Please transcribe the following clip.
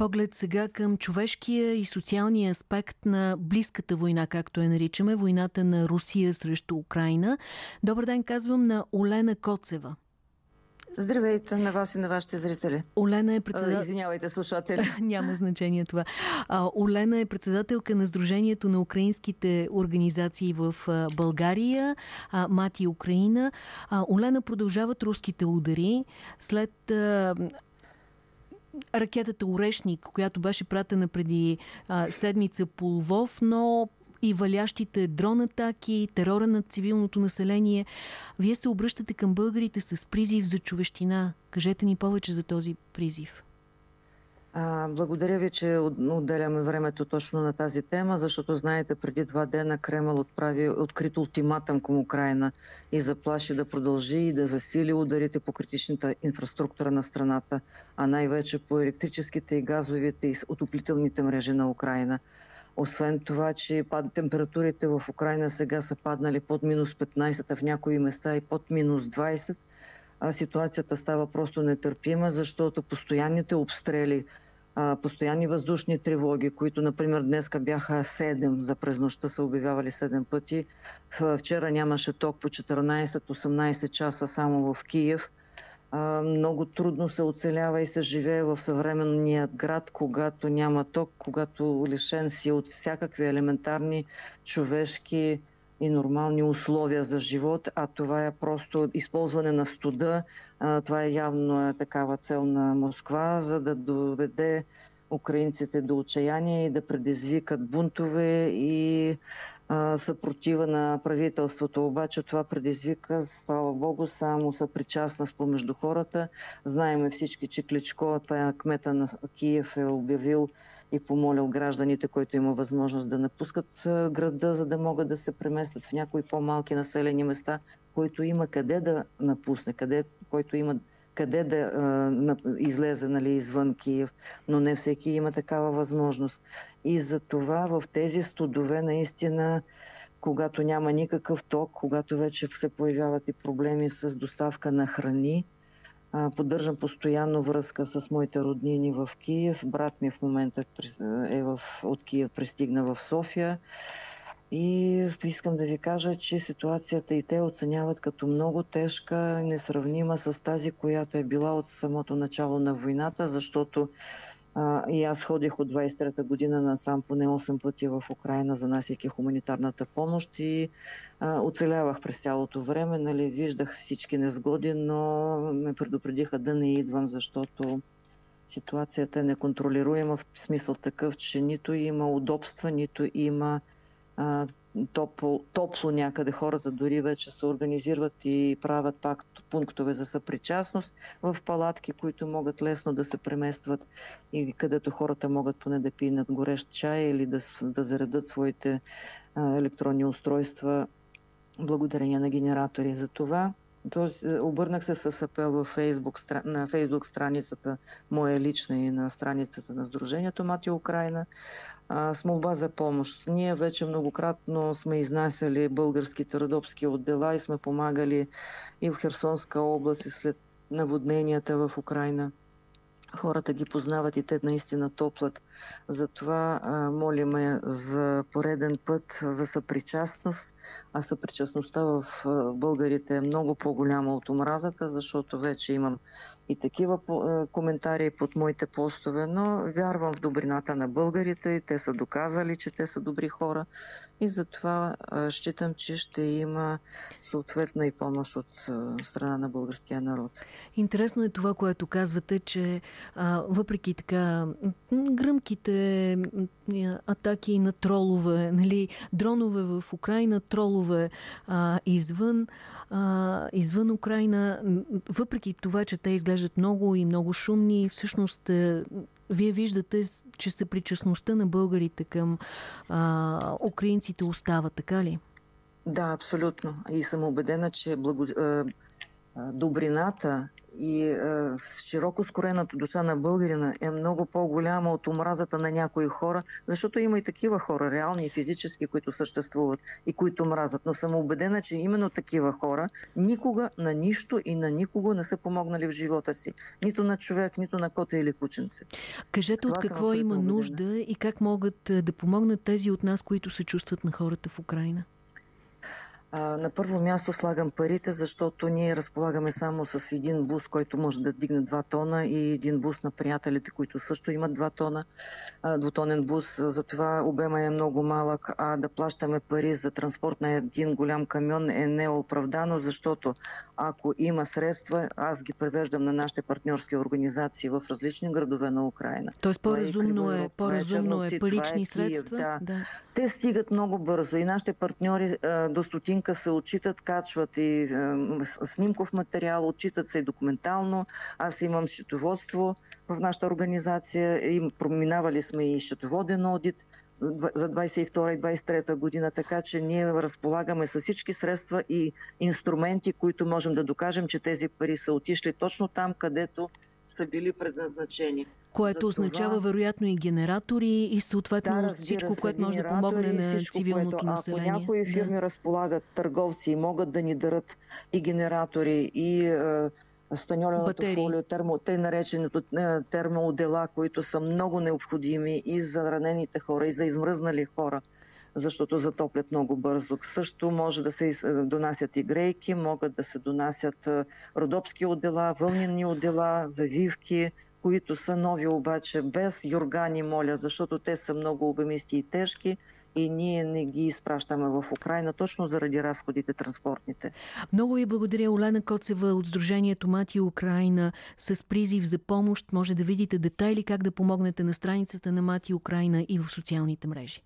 Поглед сега към човешкия и социалния аспект на близката война, както я наричаме, войната на Русия срещу Украина. Добър ден, казвам на Олена Коцева. Здравейте на вас и на вашите зрители. Олена е председател... Извинявайте, слушатели. Няма значение това. А, Олена е председателка на Сдружението на украинските организации в България, а, Мати Украина. А, Олена продължават руските удари след... А, ракетата Орешник, която беше пратена преди а, седмица по Лвов, но и валящите дрон атаки, терора над цивилното население. Вие се обръщате към българите с призив за човещина. Кажете ни повече за този призив. А, благодаря ви, че отделяме времето точно на тази тема, защото знаете, преди два дена Кремъл отправи открит ултиматъм към Украина и заплаши да продължи и да засили ударите по критичната инфраструктура на страната, а най-вече по електрическите и газовите и отоплителните мрежи на Украина. Освен това, че температурите в Украина сега са паднали под минус 15, а в някои места и под минус 20, а ситуацията става просто нетърпима, защото постоянните обстрели, постоянни въздушни тревоги, които, например, днеска бяха 7, за през нощта са обявявали 7 пъти. Вчера нямаше ток по 14-18 часа само в Киев – много трудно се оцелява и се живее в съвременния град, когато няма ток, когато лишен си от всякакви елементарни човешки и нормални условия за живот, а това е просто използване на студа. Това е явно такава цел на Москва, за да доведе украинците до отчаяние и да предизвикат бунтове и а, съпротива на правителството. Обаче това предизвика, слава Богу, само съпричастност помежду хората. Знаеме всички, че Кличко, това е кмета на Киев, е обявил и помолил гражданите, които има възможност да напускат града, за да могат да се преместят в някои по-малки населени места, които има къде да напусне, къде, който има къде да а, излезе нали, извън Киев, но не всеки има такава възможност. И за това в тези студове наистина когато няма никакъв ток, когато вече се появяват и проблеми с доставка на храни. Поддържам постоянно връзка с моите роднини в Киев. Брат ми в момента е в, от Киев пристигна в София. И искам да ви кажа, че ситуацията и те оценяват като много тежка, несравнима с тази, която е била от самото начало на войната, защото а, и аз ходих от 23-та година на сам поне 8 пъти в Украина, занасяйки хуманитарната помощ и а, оцелявах през цялото време. Нали, виждах всички незгоди, но ме предупредиха да не идвам, защото ситуацията е неконтролируема в смисъл такъв, че нито има удобства, нито има а, топло, топло някъде. Хората дори вече се организират и правят пак пунктове за съпричастност в палатки, които могат лесно да се преместват и където хората могат поне да пинат горещ чай или да, да заредат своите а, електронни устройства благодарение на генератори. За това Тоест, обърнах се с апел в Facebook, на Фейсбук страницата моя лична и на страницата на Сдружението Мати Украина с молба за помощ. Ние вече многократно сме изнасяли българските родопски отдела и сме помагали и в Херсонска област и след наводненията в Украина хората ги познават и те наистина топлят. Затова молиме за пореден път за съпричастност, а съпричастността в българите е много по-голяма от омразата, защото вече имам и такива а, коментари под моите постове, но вярвам в добрината на българите и те са доказали, че те са добри хора и затова а, считам, че ще има съответна и помощ от а, страна на българския народ. Интересно е това, което казвате, че а, въпреки така гръмките атаки на тролове, нали, дронове в Украина, тролове а, извън, а, извън Украина, въпреки това, че те изглеждат много и много шумни, всъщност е, вие виждате, че съпричастността на българите към а, украинците остава, така ли? Да, абсолютно. И съм убедена, че благо добрината и е, широко скорената душа на българина е много по-голяма от омразата на някои хора, защото има и такива хора, реални и физически, които съществуват и които мразят. Но съм убедена, че именно такива хора никога на нищо и на никого не са помогнали в живота си. Нито на човек, нито на кота или кученце. Кажете от какво има нужда и как могат да помогнат тези от нас, които се чувстват на хората в Украина? А, на първо място слагам парите, защото ние разполагаме само с един бус, който може да дигне 2 тона и един бус на приятелите, които също имат 2 тона, а, двутонен бус. Затова обема е много малък, а да плащаме пари за транспорт на един голям камион е неоправдано, защото ако има средства, аз ги превеждам на нашите партньорски организации в различни градове на Украина. Тоест по-разумно е, по-разумно е, е парични средства? Да. да. Те стигат много бързо и нашите партньори а, до стотин снимка се отчитат, качват и снимков материал, отчитат се и документално. Аз имам счетоводство в нашата организация и проминавали сме и счетоводен одит за 22 и 23 година, така че ние разполагаме с всички средства и инструменти, които можем да докажем, че тези пари са отишли точно там, където са били предназначени. Което означава това... вероятно и генератори и съответно да, всичко, се, което може да помогне на всичко, цивилното което, население. Ако някои фирми да. разполагат търговци и могат да ни дарат и генератори, и е, станьореното фолио, термо, тъй нареченото е, термоотдела, които са много необходими и за ранените хора, и за измръзнали хора защото затоплят много бързо. Също може да се е, донасят и грейки, могат да се донасят е, родопски отдела, вълнени отдела, завивки, които са нови обаче без юргани, моля, защото те са много обемисти и тежки и ние не ги изпращаме в Украина, точно заради разходите транспортните. Много ви благодаря, Олена Коцева от Сдружението Мати Украина с призив за помощ. Може да видите детайли как да помогнете на страницата на Мати Украина и в социалните мрежи.